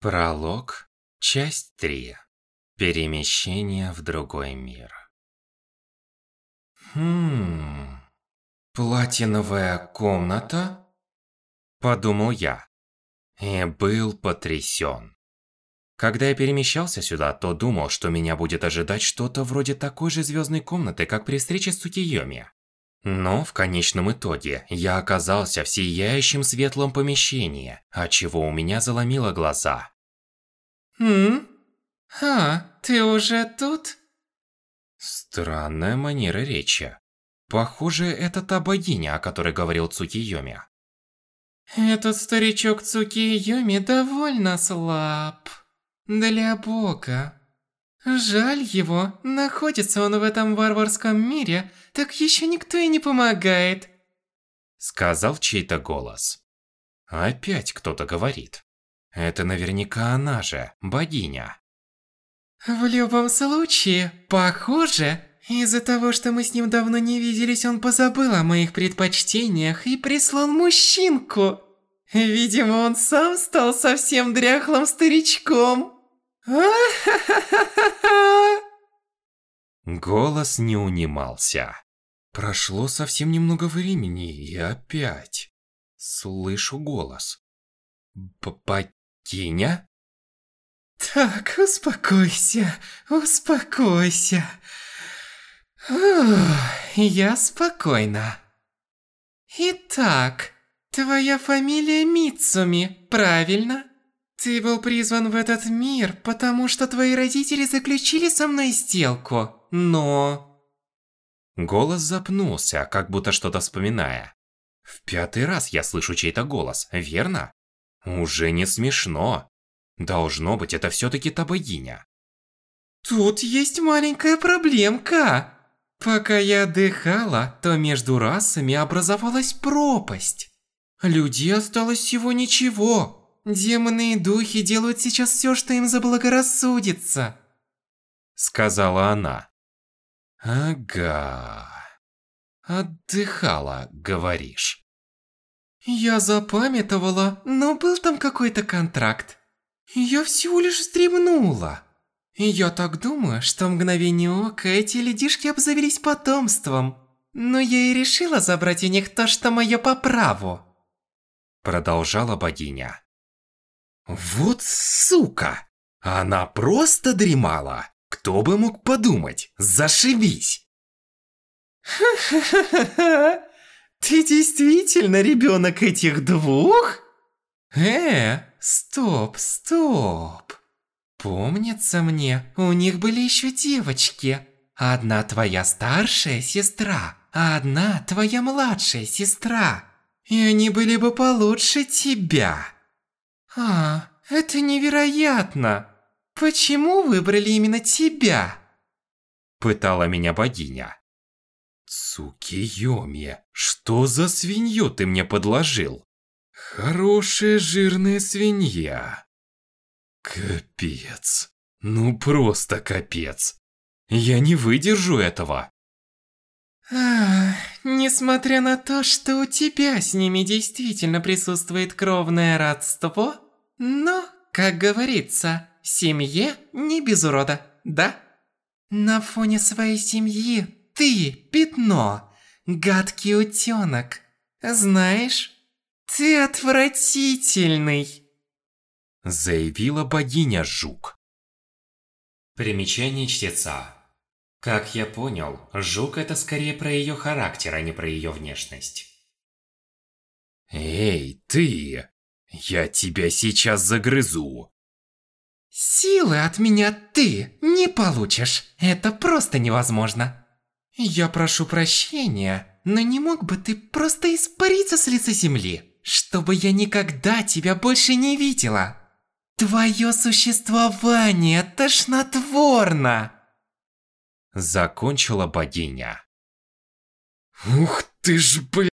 Пролог, часть 3. Перемещение в другой мир. Хм... Платиновая комната? Подумал я. И был потрясен. Когда я перемещался сюда, то думал, что меня будет ожидать что-то вроде такой же звездной комнаты, как при встрече с Цукиёми. Но в конечном итоге я оказался в сияющем светлом помещении, отчего у меня заломило глаза. «М? А, ты уже тут?» Странная манера речи. Похоже, это та богиня, о которой говорил Цукиёми. Этот старичок Цукиёми довольно слаб. Для бога. Жаль его, находится он в этом варварском мире, так еще никто и не помогает. Сказал чей-то голос. Опять кто-то говорит. Это наверняка она же, богиня. В любом случае, похоже, из-за того, что мы с ним давно не виделись, он позабыл о моих предпочтениях и прислал мужчинку. Видимо, он сам стал совсем дряхлым старичком. Голос не унимался. Прошло совсем немного времени, и опять слышу голос. Богиня? Так, успокойся, успокойся. Ух, я спокойна. Итак, твоя фамилия Мицуми, правильно? Ты был призван в этот мир, потому что твои родители заключили со мной сделку, но... Голос запнулся, как будто что-то вспоминая. В пятый раз я слышу чей-то голос, верно? Уже не смешно. Должно быть, это все-таки та. Тут есть маленькая проблемка. Пока я отдыхала, то между расами образовалась пропасть. Людей осталось всего ничего. Демоны и духи делают сейчас все, что им заблагорассудится. Сказала она. Ага. Отдыхала, говоришь. Я запамятовала, но был там какой-то контракт. Я всего лишь стремнула. Я так думаю, что в мгновение ока эти ледишки обзавелись потомством. Но я и решила забрать у них то, что мое по праву. Продолжала богиня. Вот сука! Она просто дремала. Кто бы мог подумать? Зашибись! Ха-ха-ха-ха! Ты действительно ребенок этих двух? Э, стоп, стоп. Помнится мне, у них были еще девочки. Одна твоя старшая сестра, а одна твоя младшая сестра. И они были бы получше тебя. А, это невероятно. Почему выбрали именно тебя? Пытала меня богиня. Цукиёми, что за свинью ты мне подложил? Хорошая жирная свинья. Капец. Ну просто капец. Я не выдержу этого. Несмотря на то, что у тебя с ними действительно присутствует кровное родство, но, как говорится, семье не без урода, да? На фоне своей семьи ты пятно, гадкий утёнок. Знаешь, ты отвратительный. Заявила богиня Жук. Примечание чтеца. Как я понял, Жук это скорее про её характер, а не про её внешность. Эй, ты! Я тебя сейчас загрызу. Силы от меня ты не получишь. Это просто невозможно. Я прошу прощения, но не мог бы ты просто испариться с лица земли, чтобы я никогда тебя больше не видела? Твое существование тошнотворно. Закончила богиня. Ух ты ж, блин.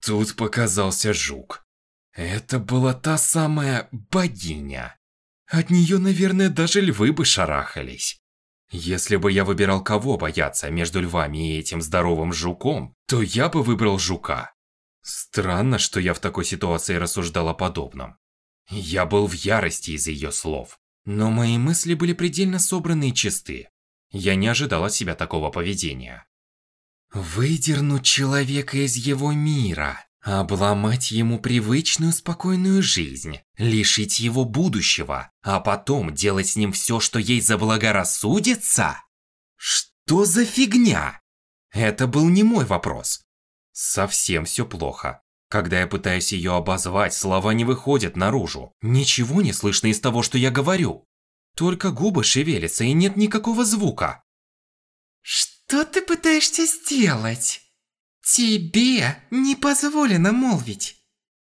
Тут показался жук. Это была та самая богиня. От нее, наверное, даже львы бы шарахались. Если бы я выбирал кого бояться между львами и этим здоровым жуком, то я бы выбрал жука. Странно, что я в такой ситуации рассуждал о подобном. Я был в ярости из-за ее слов, но мои мысли были предельно собраны и чисты. Я не ожидал от себя такого поведения. Выдернуть человека из его мира, обломать ему привычную спокойную жизнь, лишить его будущего, а потом делать с ним все, что ей заблагорассудится? Что за фигня? Это был не мой вопрос. Совсем все плохо. Когда я пытаюсь ее обозвать, слова не выходят наружу. Ничего не слышно из того, что я говорю. Только губы шевелятся и нет никакого звука. Что ты пытаешься сделать? Тебе не позволено молвить.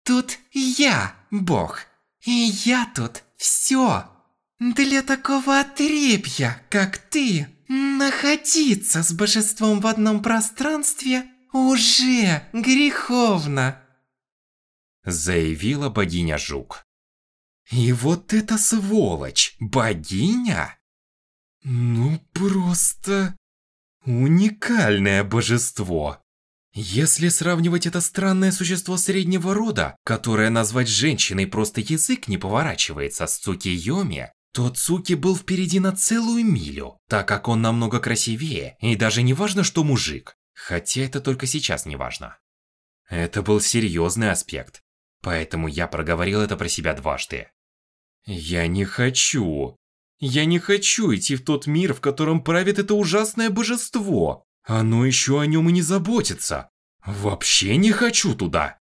Тут я, Бог. И я тут все. Для такого отребья, как ты, находиться с божеством в одном пространстве уже греховно. Заявила богиня Жук. И вот эта сволочь, богиня? Ну просто... Уникальное божество. Если сравнивать это странное существо среднего рода, которое назвать женщиной просто язык не поворачивается с Цукиyomi, то Цуки был впереди на целую милю, так как он намного красивее, и даже не важно, что мужик. Хотя это только сейчас не важно. Это был серьезный аспект, поэтому я проговорил это про себя дважды. Я не хочу. Я не хочу идти в тот мир, в котором правит это ужасное божество. Оно еще о нем и не заботится. Вообще не хочу туда.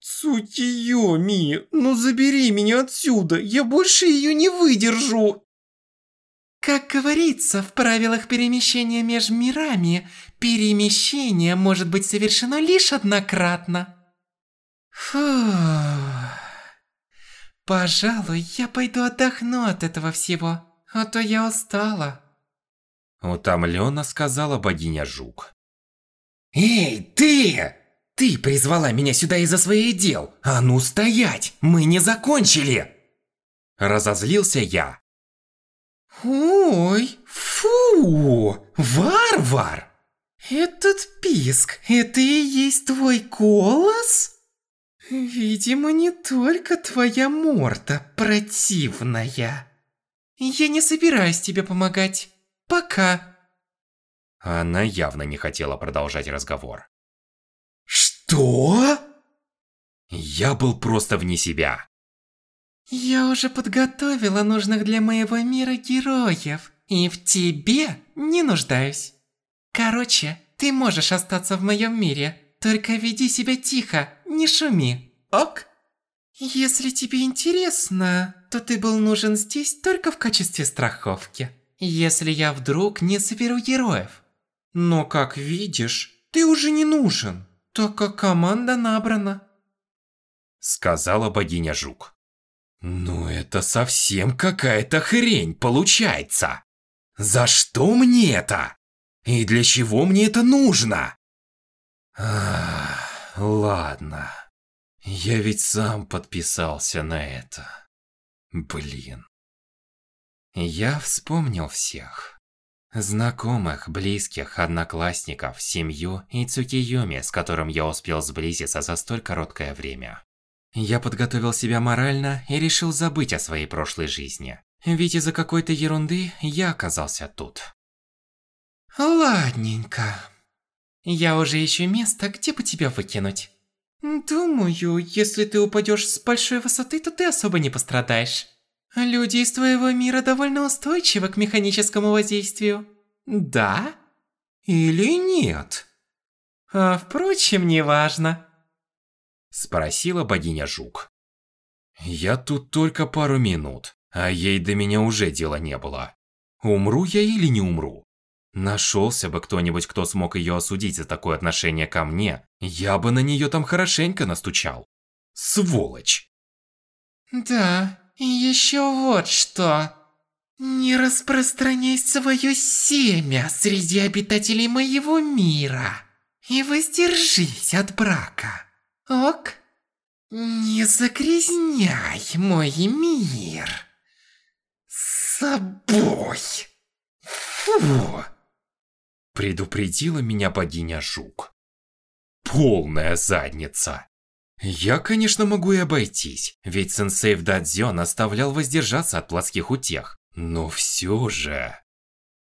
Цукиоми, ну забери меня отсюда, я больше ее не выдержу. Как говорится в правилах перемещения между мирами, перемещение может быть совершено лишь однократно. Фух. Пожалуй, я пойду отдохну от этого всего, а то я устала. Утомленно сказала богиня Жук. Эй, ты! Ты призвала меня сюда из-за своих дел. А ну стоять, мы не закончили! Разозлился я. Ой, фу, варвар! Этот писк, это и есть твой голос? Видимо, не только твоя морда противная. Я не собираюсь тебе помогать. Пока. Она явно не хотела продолжать разговор. Что? Я был просто вне себя. Я уже подготовила нужных для моего мира героев, и в тебе не нуждаюсь. Короче, ты можешь остаться в моем мире, только веди себя тихо, не шуми. Ок? Если тебе интересно, то ты был нужен здесь только в качестве страховки. Если я вдруг не соберу героев. Но как видишь, ты уже не нужен, так как команда набрана. Сказала богиня Жук. Ну это совсем какая-то хрень получается. За что мне это? И для чего мне это нужно? Ладно. Я ведь сам подписался на это. Блин. Я вспомнил всех. Знакомых, близких, одноклассников, семью и Цукиюми, с которым я успел сблизиться за столь короткое время. Я подготовил себя морально и решил забыть о своей прошлой жизни. Ведь из-за какой-то ерунды я оказался тут. Ладненько. Я уже ищу место, где бы тебя выкинуть. Думаю, если ты упадешь с большой высоты, то ты особо не пострадаешь. Люди из твоего мира довольно устойчивы к механическому воздействию. Да? Или нет? А впрочем, неважно. Спросила богиня Жук. Я тут только пару минут, а ей до меня уже дела не было. Умру я или не умру? Нашелся бы кто-нибудь, кто смог ее осудить за такое отношение ко мне, я бы на нее там хорошенько настучал. Сволочь. Да, еще вот что. Не распространяй свое семя среди обитателей моего мира. И воздержись от брака. Ок? Не загрязняй мой мир. С собой. Фу. Предупредила меня богиня Жук. Полная задница. Я, конечно, могу и обойтись, ведь сенсей в дадзё наставлял воздержаться от плотских утех. Но все же...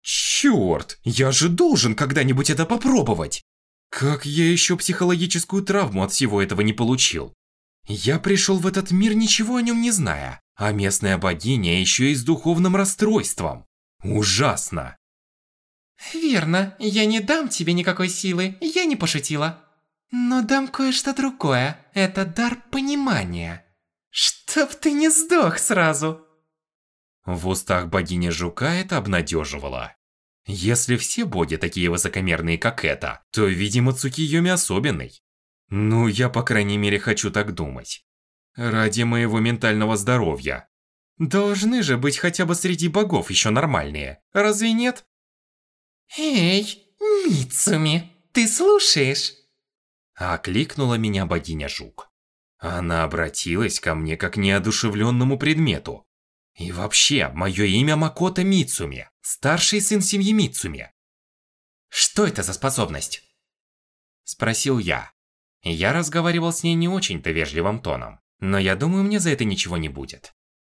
Чёрт, я же должен когда-нибудь это попробовать! Как я еще психологическую травму от всего этого не получил? Я пришел в этот мир ничего о нем не зная, а местная богиня еще и с духовным расстройством. Ужасно. Верно, я не дам тебе никакой силы, я не пошутила. Но дам кое-что другое, это дар понимания. Чтоб ты не сдох сразу. В устах богини Жука это обнадеживало. Если все боги такие высокомерные, как это, то, видимо, Цукиюми особенный. Ну, я, по крайней мере, хочу так думать. Ради моего ментального здоровья. Должны же быть хотя бы среди богов еще нормальные, разве нет? Эй, Мицуми, ты слушаешь? Окликнула меня богиня Жук. Она обратилась ко мне как неодушевленному предмету. И вообще, мое имя Макото Мицуми, старший сын семьи Мицуми. Что это за способность? Спросил я. Я разговаривал с ней не очень-то вежливым тоном, но я думаю, мне за это ничего не будет.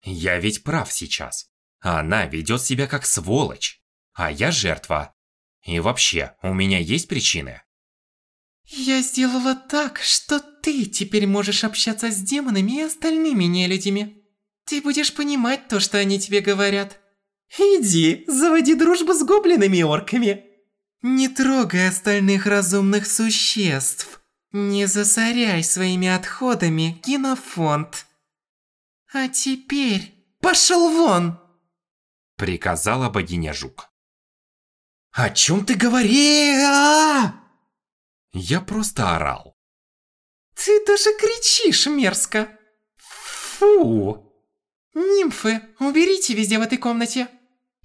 Я ведь прав сейчас. Она ведет себя как сволочь, а я жертва. И вообще, у меня есть причины? Я сделала так, что ты теперь можешь общаться с демонами и остальными нелюдями. Ты будешь понимать то, что они тебе говорят. Иди, заводи дружбу с гоблинами и орками. Не трогай остальных разумных существ. Не засоряй своими отходами генофонд. А теперь пошел вон! Приказала богиня Жук. О чем ты говоришь? А? Я просто орал. Ты даже кричишь мерзко. Фу! Нимфы, уберите везде в этой комнате.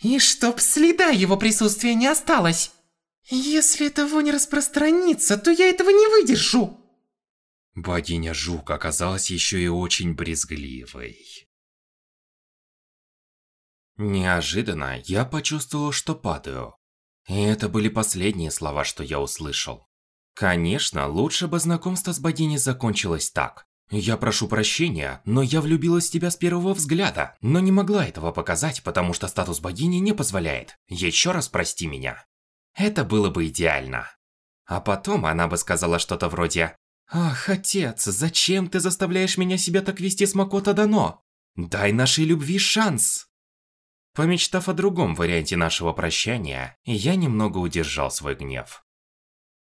И чтоб следа его присутствия не осталось. Если это не распространится, то я этого не выдержу. Богиня Жук оказалась еще и очень брезгливой. Неожиданно я почувствовал, что падаю. И это были последние слова, что я услышал. Конечно, лучше бы знакомство с богиней закончилось так. Я прошу прощения, но я влюбилась в тебя с первого взгляда, но не могла этого показать, потому что статус богини не позволяет. Еще раз прости меня. Это было бы идеально. А потом она бы сказала что-то вроде «Ах, отец, зачем ты заставляешь меня себя так вести с Макото Дано? Дай нашей любви шанс!» Помечтав о другом варианте нашего прощания, я немного удержал свой гнев.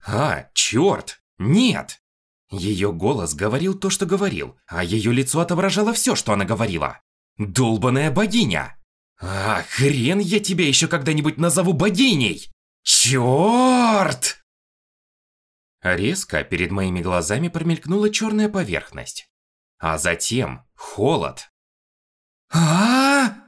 «А, черт! Нет!» Ее голос говорил то, что говорил, а ее лицо отображало все, что она говорила. Долбаная богиня! А, хрен я тебя еще когда-нибудь назову богиней! Черт! Резко перед моими глазами промелькнула черная поверхность. А затем холод. а, -а, -а!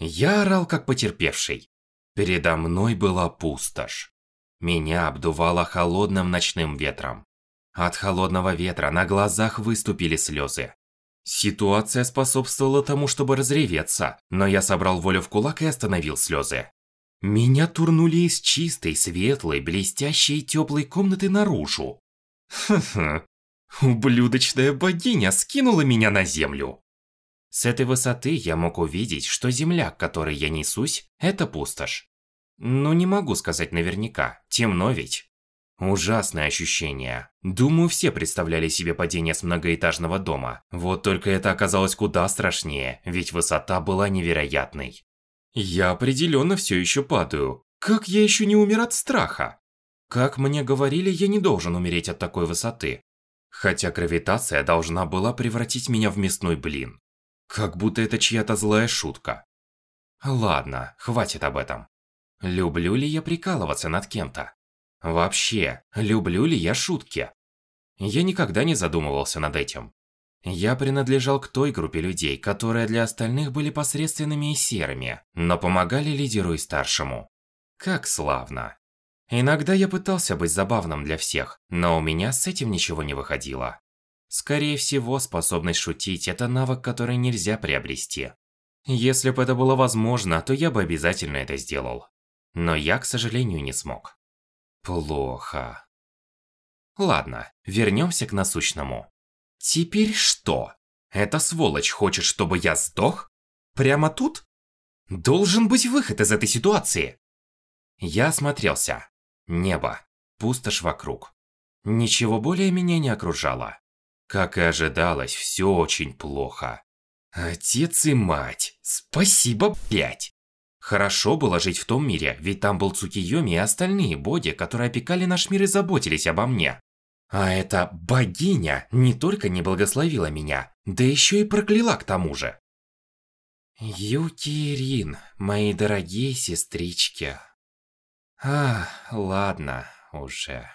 Я орал как потерпевший. Передо мной была пустошь. Меня обдувало холодным ночным ветром. От холодного ветра на глазах выступили слезы. Ситуация способствовала тому, чтобы разреветься, но я собрал волю в кулак и остановил слезы. Меня турнули из чистой, светлой, блестящей и теплой комнаты наружу. Ха-ха. Ублюдочная богиня скинула меня на землю. С этой высоты я мог увидеть, что земля, к которой я несусь, это пустошь. Но не могу сказать наверняка, темно ведь. Ужасное ощущение. Думаю, все представляли себе падение с многоэтажного дома. Вот только это оказалось куда страшнее, ведь высота была невероятной. Я определенно все еще падаю. Как я еще не умер от страха? Как мне говорили, я не должен умереть от такой высоты. Хотя гравитация должна была превратить меня в мясной блин. Как будто это чья-то злая шутка. Ладно, хватит об этом. Люблю ли я прикалываться над кем-то? Вообще, люблю ли я шутки? Я никогда не задумывался над этим. Я принадлежал к той группе людей, которые для остальных были посредственными и серыми, но помогали лидеру и старшему. Как славно. Иногда я пытался быть забавным для всех, но у меня с этим ничего не выходило. Скорее всего, способность шутить – это навык, который нельзя приобрести. Если бы это было возможно, то я бы обязательно это сделал. Но я, к сожалению, не смог. Плохо. Ладно, вернемся к насущному. Теперь что? Эта сволочь хочет, чтобы я сдох? Прямо тут? Должен быть выход из этой ситуации. Я осмотрелся. Небо. Пустошь вокруг. Ничего более меня не окружало. Как и ожидалось, все очень плохо. Отец и мать, спасибо, блять. Хорошо было жить в том мире, ведь там был Цукиёми и остальные боги, которые опекали наш мир и заботились обо мне. А эта богиня не только не благословила меня, да еще и прокляла к тому же. Юки и Рин, мои дорогие сестрички. А, ладно, уже.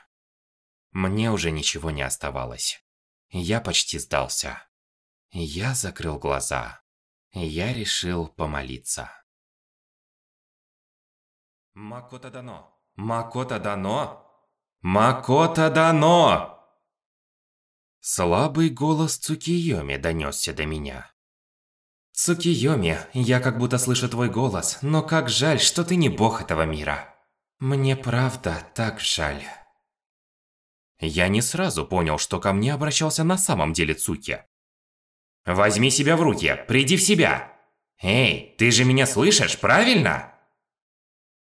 Мне уже ничего не оставалось. Я почти сдался. Я закрыл глаза. Я решил помолиться. Макота Дано. Макота Дано. Макота Дано! Слабый голос Цукиёми донёсся до меня. Цукиёми, я как будто слышу твой голос, но как жаль, что ты не бог этого мира. Мне правда так жаль. Я не сразу понял, что ко мне обращался на самом деле Цуки. Возьми себя в руки, приди в себя. Эй, ты же меня слышишь, правильно?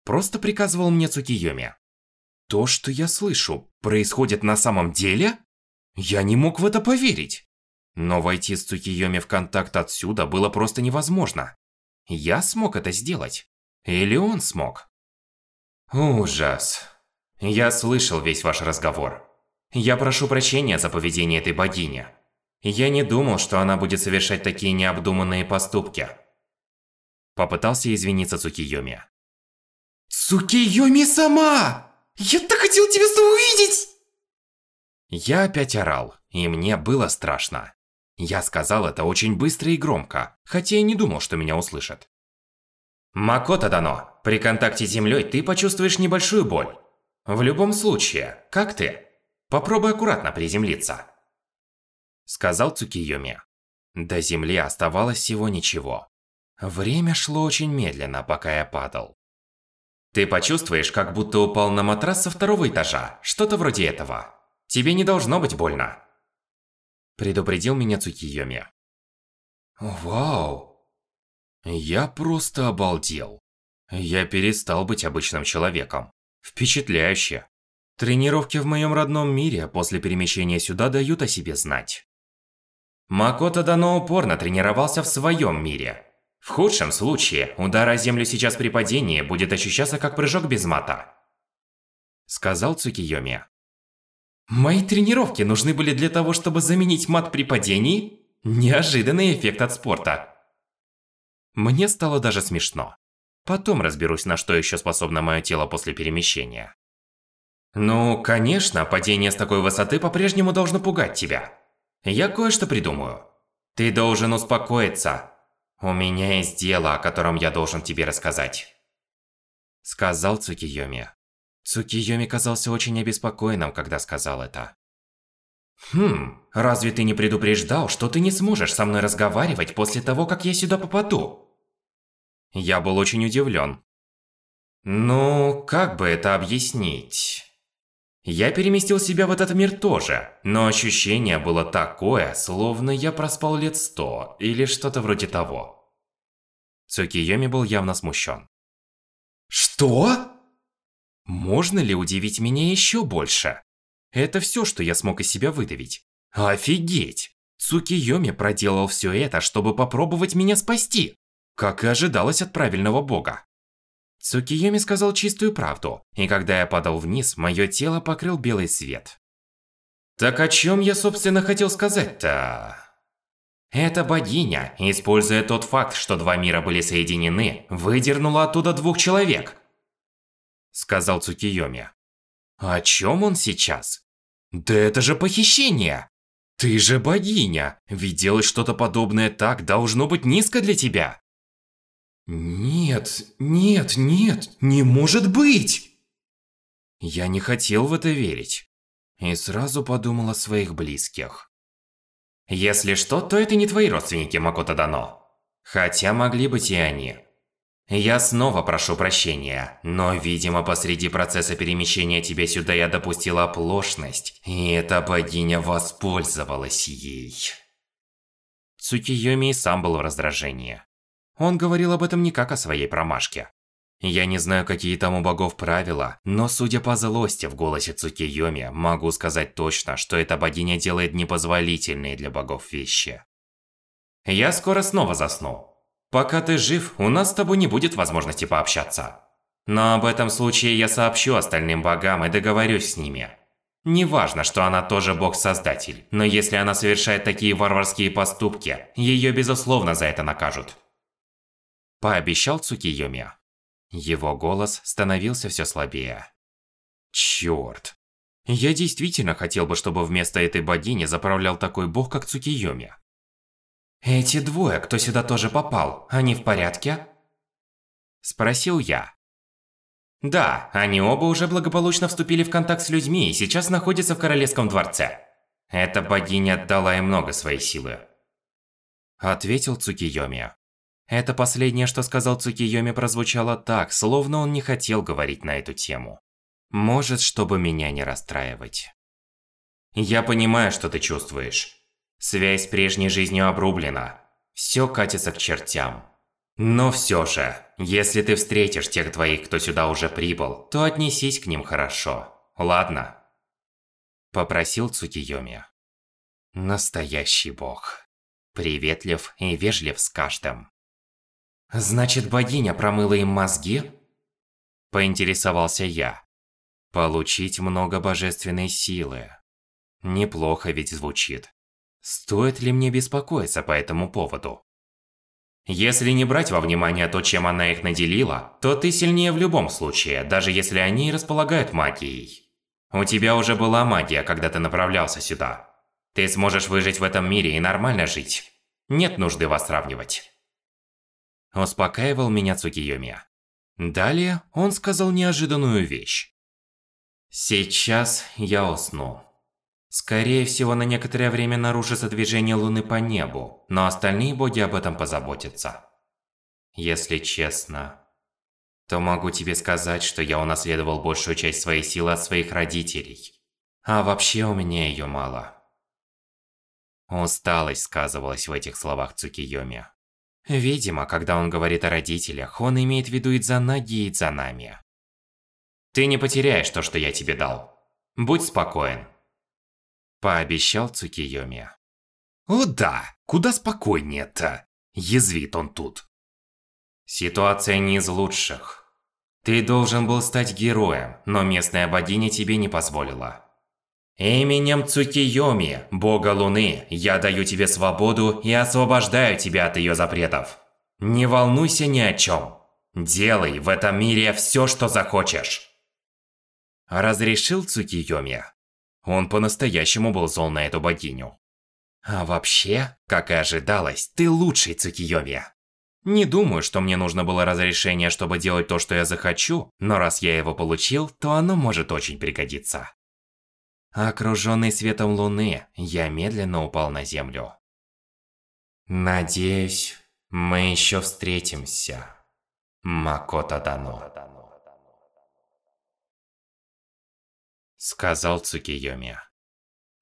Просто приказывал мне Цукиёми. То, что я слышу, происходит на самом деле? Я не мог в это поверить. Но войти с Цукиёми в контакт отсюда было просто невозможно. Я смог это сделать. Или он смог? Ужас. Я слышал весь ваш разговор. Я прошу прощения за поведение этой богини. Я не думал, что она будет совершать такие необдуманные поступки. Попытался извиниться Цукиёми. Цукиёми сама! Я так хотел тебя снова увидеть! Я опять орал, и мне было страшно. Я сказал это очень быстро и громко, хотя и не думал, что меня услышат. Макото Дано, при контакте с землей ты почувствуешь небольшую боль. В любом случае, как ты? Попробуй аккуратно приземлиться. Сказал Цукиюми. До земли оставалось всего ничего. Время шло очень медленно, пока я падал. Ты почувствуешь, как будто упал на матрас со второго этажа, что-то вроде этого. Тебе не должно быть больно. Предупредил меня Цукиёми. Вау. Я просто обалдел. Я перестал быть обычным человеком. Впечатляюще. Тренировки в моем родном мире после перемещения сюда дают о себе знать. Макото Дано упорно тренировался в своем мире, в худшем случае, удар о землю сейчас при падении будет ощущаться как прыжок без мата. Сказал Цукиёми. Мои тренировки нужны были для того, чтобы заменить мат при падении? Неожиданный эффект от спорта. Мне стало даже смешно. Потом разберусь, на что еще способно мое тело после перемещения. Ну, конечно, падение с такой высоты по-прежнему должно пугать тебя. Я кое-что придумаю. Ты должен успокоиться. У меня есть дело, о котором я должен тебе рассказать. Сказал Цукиёми. Цукиёми казался очень обеспокоенным, когда сказал это. Хм, разве ты не предупреждал, что ты не сможешь со мной разговаривать после того, как я сюда попаду? Я был очень удивлен. Ну, как бы это объяснить? Я переместил себя в этот мир тоже, но ощущение было такое, словно я проспал лет сто или что-то вроде того. Цукиёми был явно смущен. Что? Можно ли удивить меня еще больше? Это все, что я смог из себя выдавить. Офигеть! Цукиёми проделал все это, чтобы попробовать меня спасти, как и ожидалось от правильного бога. Цукиёми сказал чистую правду, и когда я падал вниз, мое тело покрыл белый свет. Так о чем я, собственно, хотел сказать-то? Эта богиня, используя тот факт, что два мира были соединены, выдернула оттуда двух человек. Сказал Цукиёми. О чем он сейчас? Да это же похищение! Ты же богиня, ведь делать что-то подобное так должно быть низко для тебя. Нет, нет, нет, не может быть! Я не хотел в это верить. И сразу подумал о своих близких. Если что, то это не твои родственники, Макото Дано. Хотя могли быть и они. Я снова прошу прощения, но, видимо, посреди процесса перемещения тебя сюда я допустила оплошность, и эта богиня воспользовалась ей. Цукиёми сам был в раздражении. Он говорил об этом не как о своей промашке. Я не знаю, какие там у богов правила, но судя по злости в голосе Цукиёми, могу сказать точно, что эта богиня делает непозволительные для богов вещи. Я скоро снова засну. Пока ты жив, у нас с тобой не будет возможности пообщаться. Но об этом случае я сообщу остальным богам и договорюсь с ними. Неважно, что она тоже бог-создатель, но если она совершает такие варварские поступки, ее безусловно за это накажут. Пообещал Цукиёми. Его голос становился все слабее. Чёрт. Я действительно хотел бы, чтобы вместо этой богини заправлял такой бог, как Цукиёми. «Эти двое, кто сюда тоже попал, они в порядке?» Спросил я. Да, они оба уже благополучно вступили в контакт с людьми и сейчас находятся в Королевском дворце. Эта богиня отдала им много своей силы. Ответил Цукиёми. Это последнее, что сказал Цукиёми, прозвучало так, словно он не хотел говорить на эту тему. Может, чтобы меня не расстраивать. Я понимаю, что ты чувствуешь. Связь с прежней жизнью обрублена. Все катится к чертям. Но все же, если ты встретишь тех двоих, кто сюда уже прибыл, то отнесись к ним хорошо. Ладно? Попросил Цукиёми. Настоящий бог. Приветлив и вежлив с каждым. Значит, богиня промыла им мозги? Поинтересовался я. Получить много божественной силы. Неплохо ведь звучит. Стоит ли мне беспокоиться по этому поводу? Если не брать во внимание то, чем она их наделила, то ты сильнее в любом случае, даже если они располагают магией. У тебя уже была магия, когда ты направлялся сюда. Ты сможешь выжить в этом мире и нормально жить. Нет нужды вас сравнивать. Успокаивал меня Цукиёми. Далее он сказал неожиданную вещь. Сейчас я усну. Скорее всего, на некоторое время нарушится движение Луны по небу, но остальные боги об этом позаботятся. Если честно, то могу тебе сказать, что я унаследовал большую часть своей силы от своих родителей. А вообще у меня ее мало. Усталость сказывалась в этих словах Цукиёми. Видимо, когда он говорит о родителях, он имеет в виду Идзанаги и Идзанами. Ты не потеряешь то, что я тебе дал. Будь спокоен. Пообещал Цукиёми. О да, куда спокойнее-то. Язвит он тут. Ситуация не из лучших. Ты должен был стать героем, но местная богиня тебе не позволила. Именем Цукиёми, бога Луны, я даю тебе свободу и освобождаю тебя от ее запретов. Не волнуйся ни о чем. Делай в этом мире все, что захочешь. Разрешил Цукиёми. Он по-настоящему был зол на эту богиню. А вообще, как и ожидалось, ты лучший Цукиёми. Не думаю, что мне нужно было разрешение, чтобы делать то, что я захочу, но раз я его получил, то оно может очень пригодиться. Окружённый светом луны, я медленно упал на землю. Надеюсь, мы ещё встретимся. Макото Дано. сказал Цукиёми.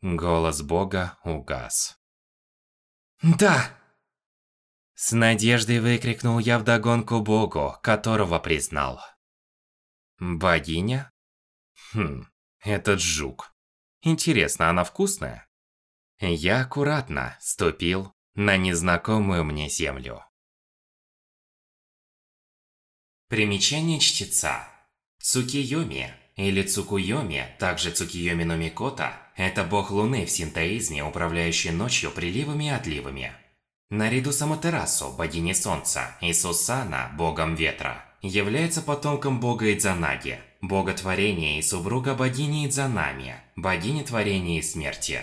Голос бога угас. «Да!» С надеждой выкрикнул я вдогонку богу, которого признал. Богиня? Хм, этот жук. Интересно, она вкусная? Я аккуратно ступил на незнакомую мне землю. Примечание чтеца. Цукиёми или Цукуйоми, также Цукиоми но Микота, это бог Луны в синтоизме, управляющий ночью приливами и отливами. Наряду с Аматерасу, богиней Солнца, и Сусана, богом ветра, является потомком бога Идзанаги, бога творения и супруга богини Идзанами, богини творения и смерти.